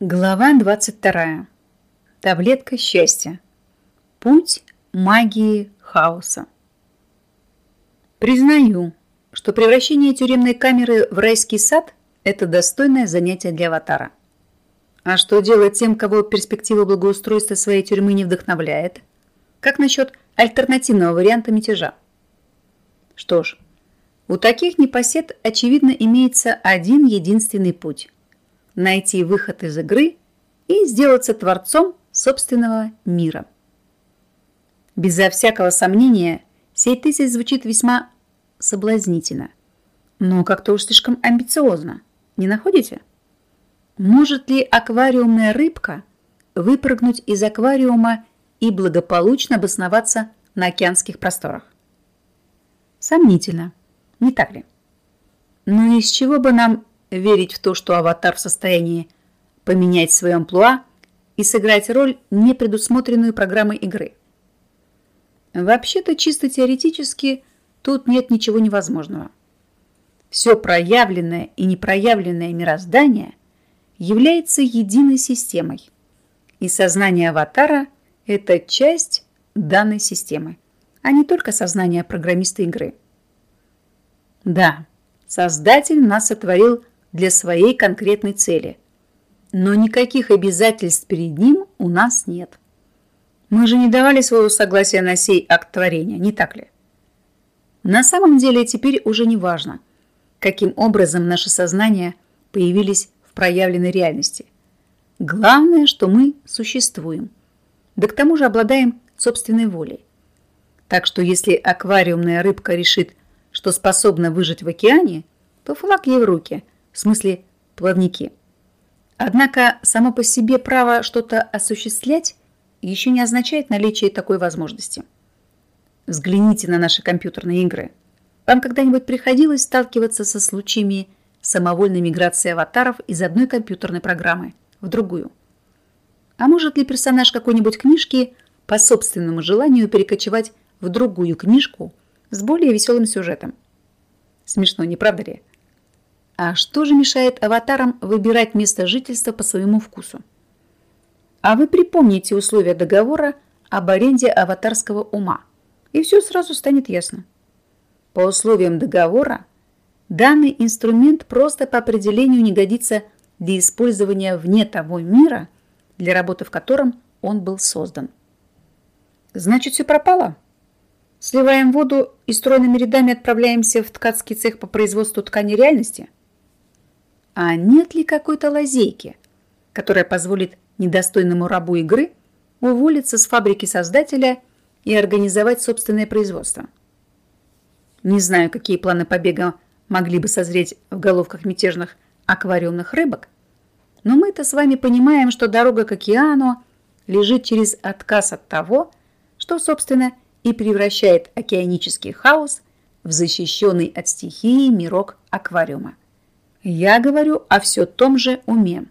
Глава 22. Таблетка счастья. Путь магии хаоса. Признаю, что превращение тюремной камеры в райский сад – это достойное занятие для аватара. А что делать тем, кого перспектива благоустройства своей тюрьмы не вдохновляет? Как насчет альтернативного варианта мятежа? Что ж, у таких непосед, очевидно, имеется один единственный путь – найти выход из игры и сделаться творцом собственного мира. Безо всякого сомнения, сей тезис звучит весьма соблазнительно, но как-то уж слишком амбициозно, не находите? Может ли аквариумная рыбка выпрыгнуть из аквариума и благополучно обосноваться на океанских просторах? Сомнительно, не так ли? Но из чего бы нам верить в то, что аватар в состоянии поменять свое амплуа и сыграть роль, не предусмотренную программой игры. Вообще-то, чисто теоретически, тут нет ничего невозможного. Все проявленное и непроявленное мироздание является единой системой, и сознание аватара – это часть данной системы, а не только сознание программиста игры. Да, Создатель нас сотворил для своей конкретной цели. Но никаких обязательств перед ним у нас нет. Мы же не давали своего согласия на сей акт творения, не так ли? На самом деле теперь уже не важно, каким образом наше сознание появились в проявленной реальности. Главное, что мы существуем. Да к тому же обладаем собственной волей. Так что если аквариумная рыбка решит, что способна выжить в океане, то флаг ей в руки – в смысле плавники. Однако само по себе право что-то осуществлять еще не означает наличие такой возможности. Взгляните на наши компьютерные игры. Вам когда-нибудь приходилось сталкиваться со случаями самовольной миграции аватаров из одной компьютерной программы в другую? А может ли персонаж какой-нибудь книжки по собственному желанию перекочевать в другую книжку с более веселым сюжетом? Смешно, не правда ли? А что же мешает аватарам выбирать место жительства по своему вкусу? А вы припомните условия договора об аренде аватарского ума, и все сразу станет ясно. По условиям договора данный инструмент просто по определению не годится для использования вне того мира, для работы в котором он был создан. Значит, все пропало? Сливаем воду и стройными рядами отправляемся в ткацкий цех по производству ткани реальности – а нет ли какой-то лазейки, которая позволит недостойному рабу игры уволиться с фабрики создателя и организовать собственное производство? Не знаю, какие планы побега могли бы созреть в головках мятежных аквариумных рыбок, но мы-то с вами понимаем, что дорога к океану лежит через отказ от того, что, собственно, и превращает океанический хаос в защищенный от стихии мирок аквариума. Я говорю о все том же уме.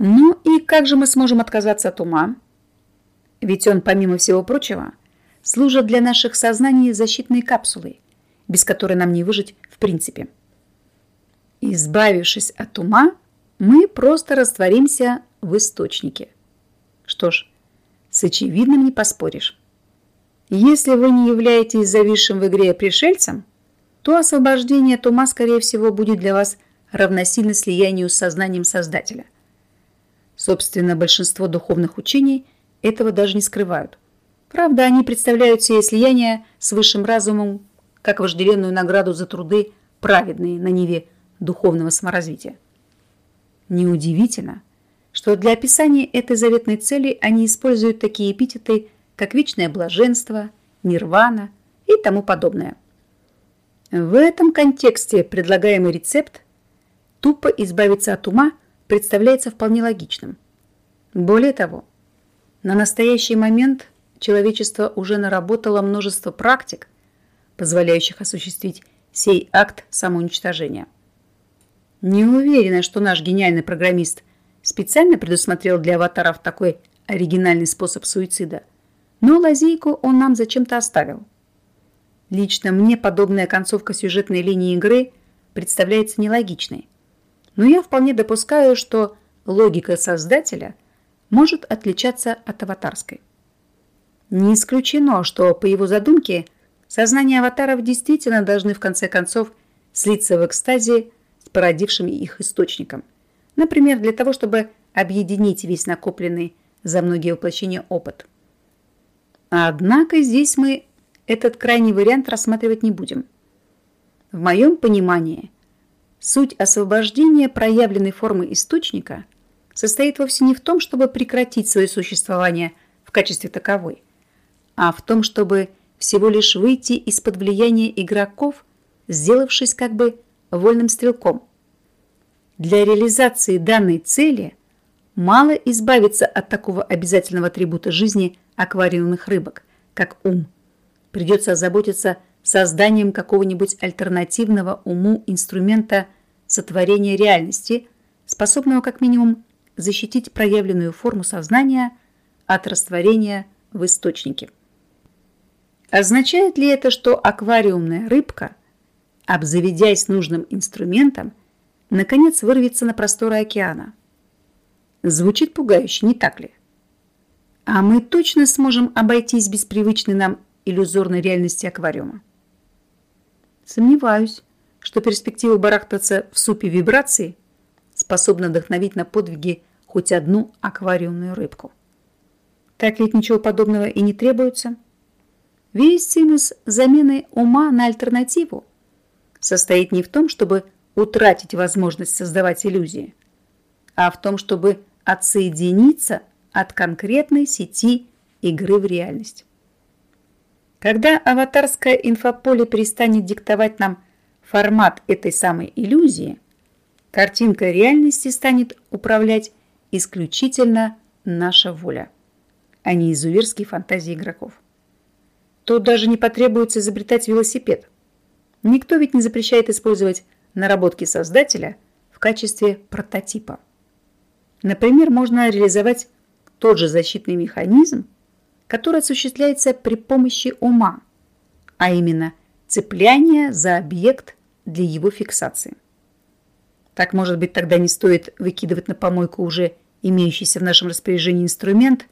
Ну и как же мы сможем отказаться от ума? Ведь он, помимо всего прочего, служит для наших сознаний защитной капсулой, без которой нам не выжить в принципе. Избавившись от ума, мы просто растворимся в источнике. Что ж, с очевидным не поспоришь. Если вы не являетесь зависшим в игре пришельцем – то освобождение от ума, скорее всего, будет для вас равносильно слиянию с сознанием Создателя. Собственно, большинство духовных учений этого даже не скрывают. Правда, они представляют себе слияние с высшим разумом как вожделенную награду за труды, праведные на Неве духовного саморазвития. Неудивительно, что для описания этой заветной цели они используют такие эпитеты, как вечное блаженство, нирвана и тому подобное – в этом контексте предлагаемый рецепт тупо избавиться от ума представляется вполне логичным. Более того, на настоящий момент человечество уже наработало множество практик, позволяющих осуществить сей акт самоуничтожения. Не уверена, что наш гениальный программист специально предусмотрел для аватаров такой оригинальный способ суицида, но лазейку он нам зачем-то оставил – Лично мне подобная концовка сюжетной линии игры представляется нелогичной. но я вполне допускаю, что логика создателя может отличаться от аватарской. Не исключено, что по его задумке сознания аватаров действительно должны в конце концов слиться в экстазе с породившим их источником. Например, для того, чтобы объединить весь накопленный за многие воплощения опыт. Однако здесь мы этот крайний вариант рассматривать не будем. В моем понимании, суть освобождения проявленной формы источника состоит вовсе не в том, чтобы прекратить свое существование в качестве таковой, а в том, чтобы всего лишь выйти из-под влияния игроков, сделавшись как бы вольным стрелком. Для реализации данной цели мало избавиться от такого обязательного атрибута жизни аквариумных рыбок, как ум. Придется озаботиться созданием какого-нибудь альтернативного уму инструмента сотворения реальности, способного как минимум защитить проявленную форму сознания от растворения в источнике. Означает ли это, что аквариумная рыбка, обзаведясь нужным инструментом, наконец вырвется на просторы океана? Звучит пугающе, не так ли? А мы точно сможем обойтись без привычной нам иллюзорной реальности аквариума? Сомневаюсь, что перспектива барахтаться в супе вибраций способна вдохновить на подвиги хоть одну аквариумную рыбку. Так ведь ничего подобного и не требуется – Весь цимус замены ума на альтернативу состоит не в том, чтобы утратить возможность создавать иллюзии, а в том, чтобы отсоединиться от конкретной сети игры в реальность. Когда аватарское инфополе перестанет диктовать нам формат этой самой иллюзии, картинка реальности станет управлять исключительно наша воля, а не изуверские фантазии игроков то даже не потребуется изобретать велосипед. Никто ведь не запрещает использовать наработки создателя в качестве прототипа. Например, можно реализовать тот же защитный механизм, который осуществляется при помощи ума, а именно цепляние за объект для его фиксации. Так, может быть, тогда не стоит выкидывать на помойку уже имеющийся в нашем распоряжении инструмент,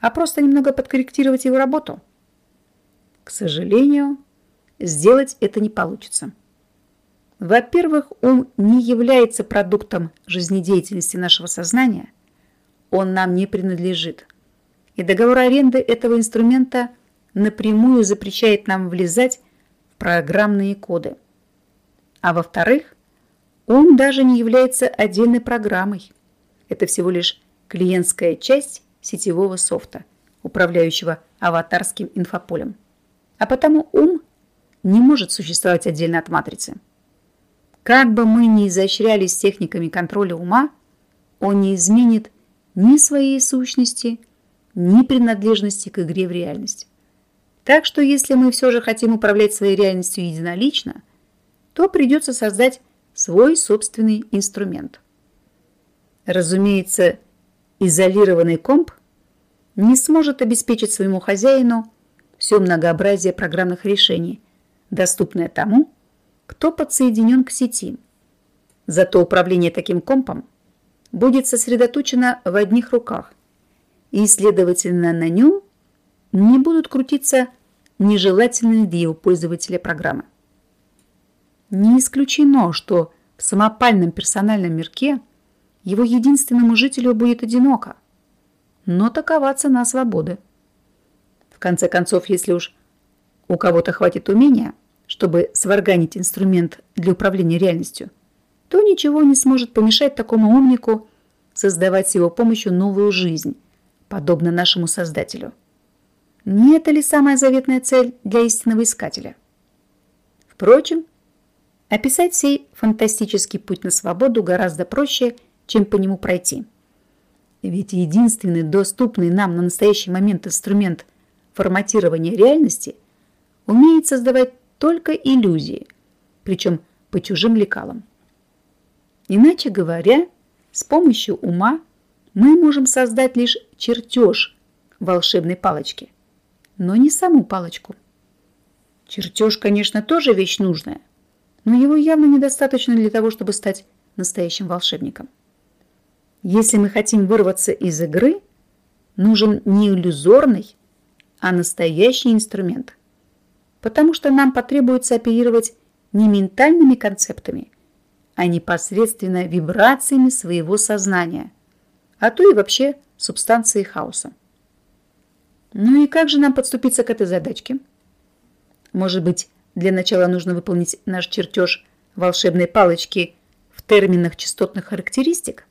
а просто немного подкорректировать его работу – к сожалению, сделать это не получится. Во-первых, ум не является продуктом жизнедеятельности нашего сознания. Он нам не принадлежит. И договор аренды этого инструмента напрямую запрещает нам влезать в программные коды. А во-вторых, ум даже не является отдельной программой. Это всего лишь клиентская часть сетевого софта, управляющего аватарским инфополем а потому ум не может существовать отдельно от матрицы. Как бы мы ни изощрялись техниками контроля ума, он не изменит ни своей сущности, ни принадлежности к игре в реальность. Так что если мы все же хотим управлять своей реальностью единолично, то придется создать свой собственный инструмент. Разумеется, изолированный комп не сможет обеспечить своему хозяину все многообразие программных решений, доступное тому, кто подсоединен к сети. Зато управление таким компом будет сосредоточено в одних руках, и, следовательно, на нем не будут крутиться нежелательные для его пользователя программы. Не исключено, что в самопальном персональном мирке его единственному жителю будет одиноко, но такова цена свободы. В конце концов, если уж у кого-то хватит умения, чтобы сварганить инструмент для управления реальностью, то ничего не сможет помешать такому умнику создавать с его помощью новую жизнь, подобно нашему Создателю. Не это ли самая заветная цель для истинного искателя? Впрочем, описать сей фантастический путь на свободу гораздо проще, чем по нему пройти. Ведь единственный доступный нам на настоящий момент инструмент – форматирования реальности умеет создавать только иллюзии, причем по чужим лекалам. Иначе говоря, с помощью ума мы можем создать лишь чертеж волшебной палочки, но не саму палочку. Чертеж, конечно, тоже вещь нужная, но его явно недостаточно для того, чтобы стать настоящим волшебником. Если мы хотим вырваться из игры, нужен не иллюзорный, а настоящий инструмент. Потому что нам потребуется оперировать не ментальными концептами, а непосредственно вибрациями своего сознания, а то и вообще субстанцией хаоса. Ну и как же нам подступиться к этой задачке? Может быть, для начала нужно выполнить наш чертеж волшебной палочки в терминах частотных характеристик,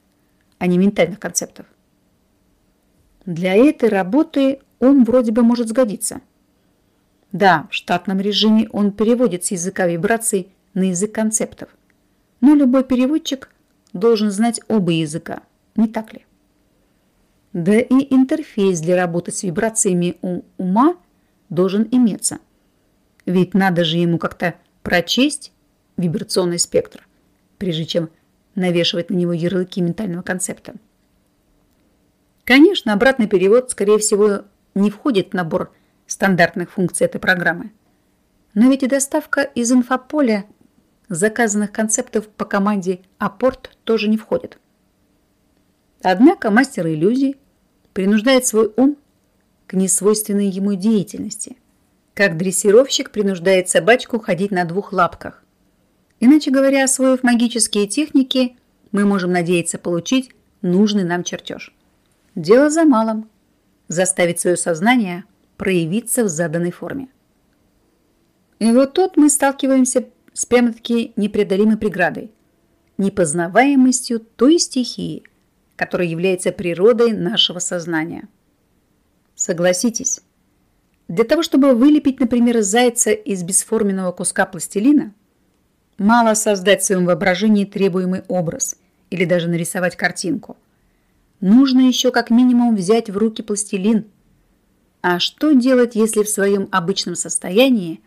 а не ментальных концептов. Для этой работы ум вроде бы может сгодиться. Да, в штатном режиме он переводит с языка вибраций на язык концептов. Но любой переводчик должен знать оба языка, не так ли? Да и интерфейс для работы с вибрациями у ума должен иметься. Ведь надо же ему как-то прочесть вибрационный спектр, прежде чем навешивать на него ярлыки ментального концепта. Конечно, обратный перевод, скорее всего, не входит в набор стандартных функций этой программы. Но ведь и доставка из инфополя заказанных концептов по команде «Апорт» тоже не входит. Однако мастер иллюзий принуждает свой ум к несвойственной ему деятельности, как дрессировщик принуждает собачку ходить на двух лапках. Иначе говоря, освоив магические техники, мы можем надеяться получить нужный нам чертеж. Дело за малым – заставить свое сознание проявиться в заданной форме. И вот тут мы сталкиваемся с прямо-таки непреодолимой преградой – непознаваемостью той стихии, которая является природой нашего сознания. Согласитесь, для того, чтобы вылепить, например, зайца из бесформенного куска пластилина, мало создать в своем воображении требуемый образ или даже нарисовать картинку. Нужно еще как минимум взять в руки пластилин. А что делать, если в своем обычном состоянии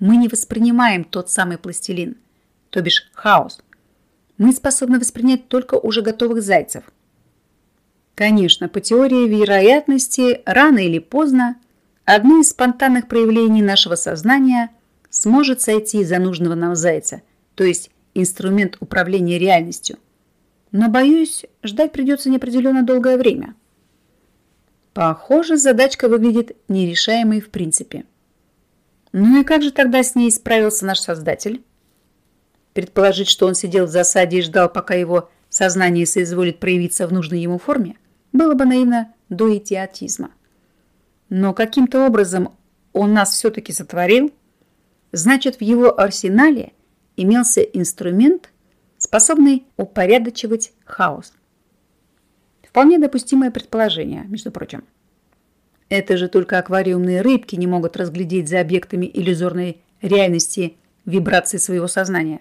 мы не воспринимаем тот самый пластилин, то бишь хаос. Мы способны воспринять только уже готовых зайцев. Конечно, по теории вероятности, рано или поздно одно из спонтанных проявлений нашего сознания сможет сойти за нужного нам зайца, то есть инструмент управления реальностью. Но, боюсь, ждать придется неопределенно долгое время. Похоже, задачка выглядит нерешаемой в принципе. Ну и как же тогда с ней справился наш создатель? Предположить, что он сидел в засаде и ждал, пока его сознание соизволит проявиться в нужной ему форме, было бы наивно до идиотизма. Но каким-то образом он нас все-таки сотворил, значит, в его арсенале имелся инструмент, способный упорядочивать хаос. Вполне допустимое предположение, между прочим. Это же только аквариумные рыбки не могут разглядеть за объектами иллюзорной реальности вибрации своего сознания,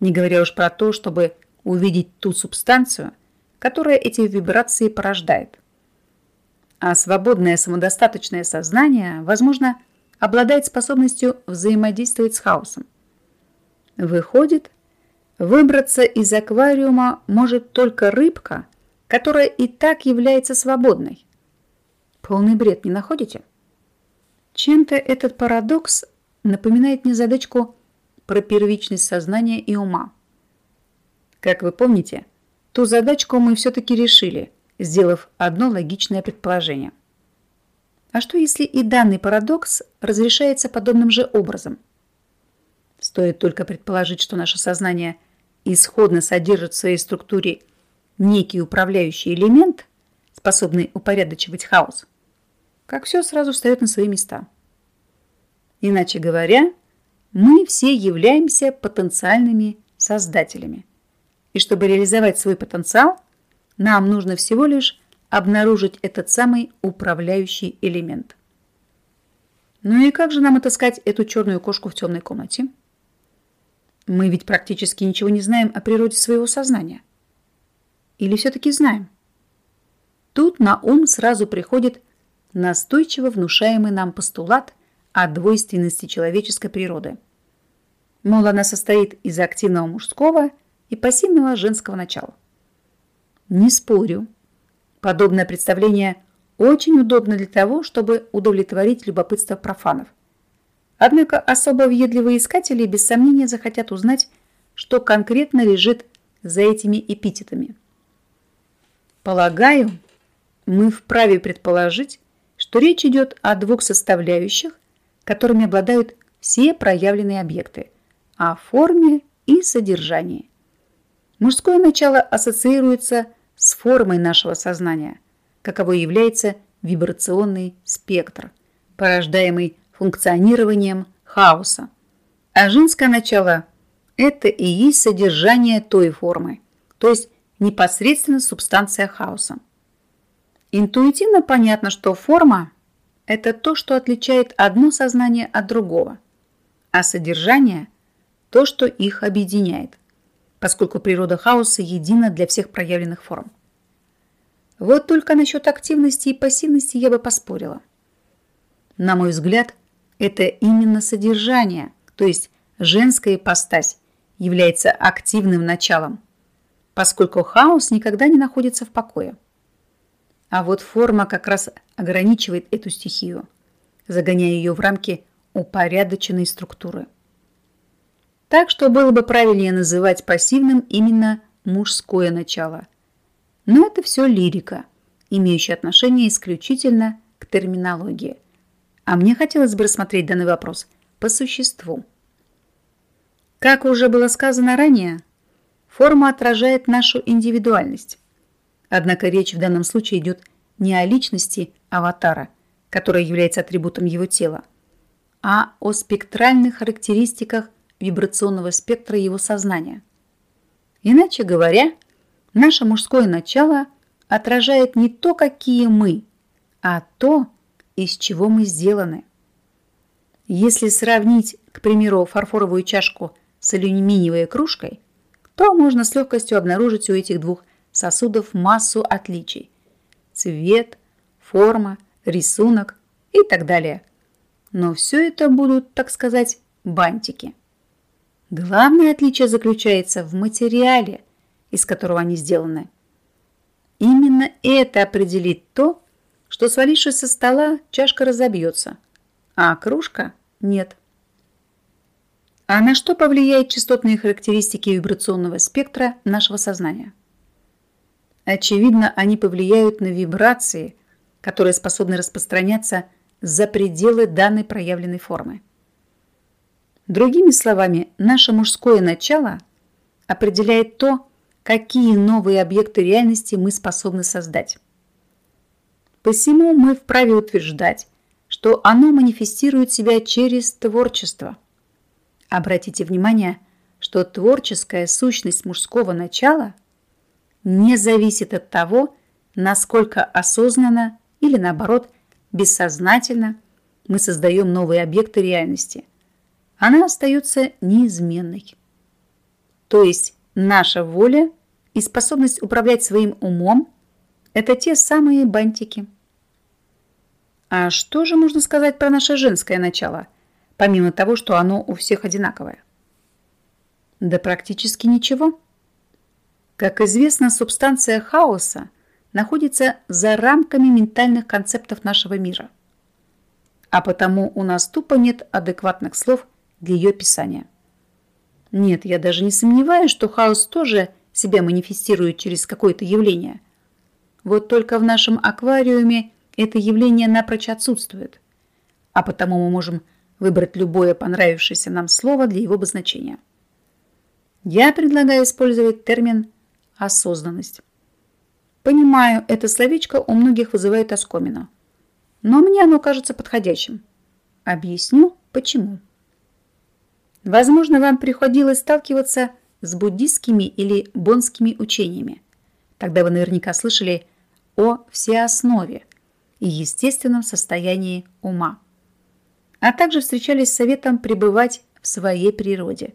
не говоря уж про то, чтобы увидеть ту субстанцию, которая эти вибрации порождает. А свободное самодостаточное сознание, возможно, обладает способностью взаимодействовать с хаосом. Выходит, выбраться из аквариума может только рыбка, которая и так является свободной. Полный бред, не находите? Чем-то этот парадокс напоминает мне задачку про первичность сознания и ума. Как вы помните, ту задачку мы все-таки решили, сделав одно логичное предположение. А что если и данный парадокс разрешается подобным же образом? Стоит только предположить, что наше сознание исходно содержит в своей структуре некий управляющий элемент, способный упорядочивать хаос – как все сразу встает на свои места. Иначе говоря, мы все являемся потенциальными создателями. И чтобы реализовать свой потенциал, нам нужно всего лишь обнаружить этот самый управляющий элемент. Ну и как же нам отыскать эту черную кошку в темной комнате? Мы ведь практически ничего не знаем о природе своего сознания. Или все-таки знаем? Тут на ум сразу приходит настойчиво внушаемый нам постулат о двойственности человеческой природы. Мол, она состоит из активного мужского и пассивного женского начала. Не спорю. Подобное представление очень удобно для того, чтобы удовлетворить любопытство профанов. Однако особо въедливые искатели без сомнения захотят узнать, что конкретно лежит за этими эпитетами? Полагаю, мы вправе предположить, что речь идет о двух составляющих, которыми обладают все проявленные объекты – о форме и содержании. Мужское начало ассоциируется с формой нашего сознания, каковой является вибрационный спектр, порождаемый функционированием хаоса. А женское начало – это и есть содержание той формы, то есть непосредственно субстанция хаоса. Интуитивно понятно, что форма – это то, что отличает одно сознание от другого, а содержание – то, что их объединяет, поскольку природа хаоса едина для всех проявленных форм. Вот только насчет активности и пассивности я бы поспорила. На мой взгляд, это именно содержание, то есть женская ипостась, является активным началом, поскольку хаос никогда не находится в покое. А вот форма как раз ограничивает эту стихию, загоняя ее в рамки упорядоченной структуры. Так что было бы правильнее называть пассивным именно мужское начало – но это все лирика, имеющая отношение исключительно к терминологии. А мне хотелось бы рассмотреть данный вопрос по существу. Как уже было сказано ранее, форма отражает нашу индивидуальность. Однако речь в данном случае идет не о личности аватара, которая является атрибутом его тела, а о спектральных характеристиках вибрационного спектра его сознания. Иначе говоря, Наше мужское начало отражает не то, какие мы, а то, из чего мы сделаны. Если сравнить, к примеру, фарфоровую чашку с алюминиевой кружкой, то можно с легкостью обнаружить у этих двух сосудов массу отличий. Цвет, форма, рисунок и так далее. Но все это будут, так сказать, бантики. Главное отличие заключается в материале, из которого они сделаны. Именно это определит то, что свалившись со стола, чашка разобьется, а кружка нет. А на что повлияют частотные характеристики вибрационного спектра нашего сознания? Очевидно, они повлияют на вибрации, которые способны распространяться за пределы данной проявленной формы. Другими словами, наше мужское начало определяет то, какие новые объекты реальности мы способны создать. Посему мы вправе утверждать, что оно манифестирует себя через творчество. Обратите внимание, что творческая сущность мужского начала не зависит от того, насколько осознанно или наоборот бессознательно мы создаем новые объекты реальности. Она остается неизменной. То есть наша воля и способность управлять своим умом – это те самые бантики. А что же можно сказать про наше женское начало, помимо того, что оно у всех одинаковое? Да практически ничего. Как известно, субстанция хаоса находится за рамками ментальных концептов нашего мира. А потому у нас тупо нет адекватных слов для ее описания. Нет, я даже не сомневаюсь, что хаос тоже себя манифестирует через какое-то явление. Вот только в нашем аквариуме это явление напрочь отсутствует, а потому мы можем выбрать любое понравившееся нам слово для его обозначения. Я предлагаю использовать термин «осознанность». Понимаю, это словечко у многих вызывает оскомину, но мне оно кажется подходящим. Объясню, почему. Возможно, вам приходилось сталкиваться с буддистскими или бонскими учениями. Тогда вы наверняка слышали о всеоснове и естественном состоянии ума. А также встречались с советом пребывать в своей природе.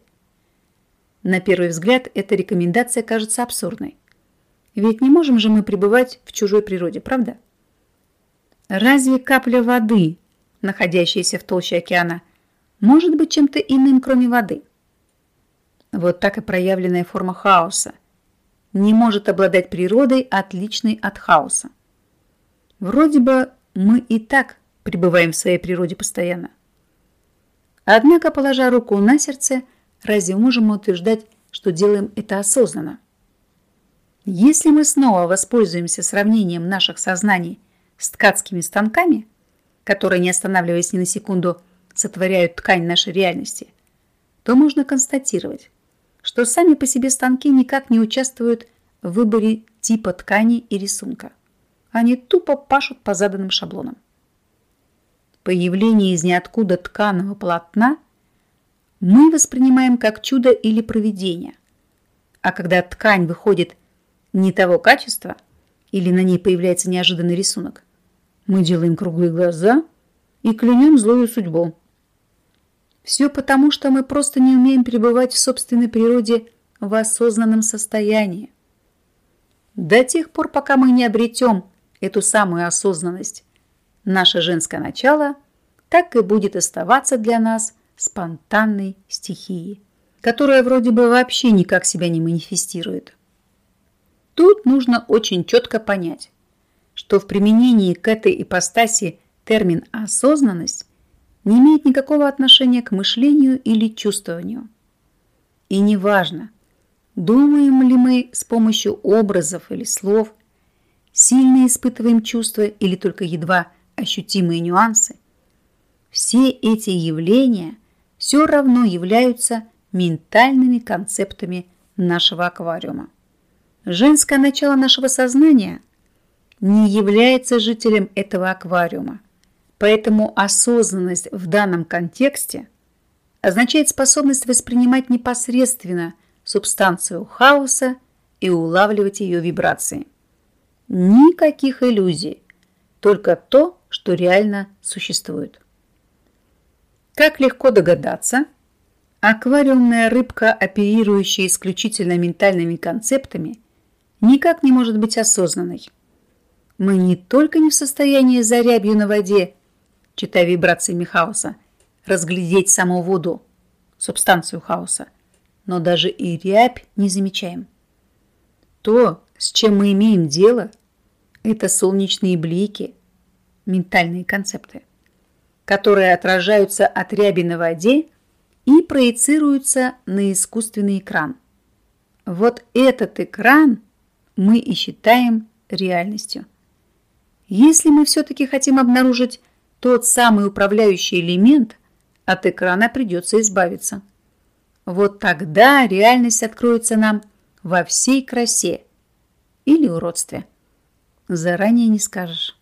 На первый взгляд эта рекомендация кажется абсурдной. Ведь не можем же мы пребывать в чужой природе, правда? Разве капля воды, находящаяся в толще океана, может быть чем-то иным, кроме воды – вот так и проявленная форма хаоса не может обладать природой, отличной от хаоса. Вроде бы мы и так пребываем в своей природе постоянно. Однако, положа руку на сердце, разве можем утверждать, что делаем это осознанно? Если мы снова воспользуемся сравнением наших сознаний с ткацкими станками, которые, не останавливаясь ни на секунду, сотворяют ткань нашей реальности, то можно констатировать, что сами по себе станки никак не участвуют в выборе типа ткани и рисунка. Они тупо пашут по заданным шаблонам. Появление из ниоткуда тканого полотна мы воспринимаем как чудо или провидение. А когда ткань выходит не того качества или на ней появляется неожиданный рисунок, мы делаем круглые глаза и клянем злую судьбу. Все потому, что мы просто не умеем пребывать в собственной природе в осознанном состоянии. До тех пор, пока мы не обретем эту самую осознанность, наше женское начало так и будет оставаться для нас спонтанной стихией, которая вроде бы вообще никак себя не манифестирует. Тут нужно очень четко понять, что в применении к этой ипостаси термин «осознанность» не имеет никакого отношения к мышлению или чувствованию. И неважно, думаем ли мы с помощью образов или слов, сильно испытываем чувства или только едва ощутимые нюансы, все эти явления все равно являются ментальными концептами нашего аквариума. Женское начало нашего сознания не является жителем этого аквариума, поэтому осознанность в данном контексте означает способность воспринимать непосредственно субстанцию хаоса и улавливать ее вибрации. Никаких иллюзий, только то, что реально существует. Как легко догадаться, аквариумная рыбка, оперирующая исключительно ментальными концептами, никак не может быть осознанной. Мы не только не в состоянии за рябью на воде, читая вибрации хаоса, разглядеть саму воду, субстанцию хаоса, но даже и рябь не замечаем. То, с чем мы имеем дело, это солнечные блики, ментальные концепты, которые отражаются от ряби на воде и проецируются на искусственный экран. Вот этот экран – мы и считаем реальностью. Если мы все-таки хотим обнаружить тот самый управляющий элемент, от экрана придется избавиться. Вот тогда реальность откроется нам во всей красе или уродстве. Заранее не скажешь.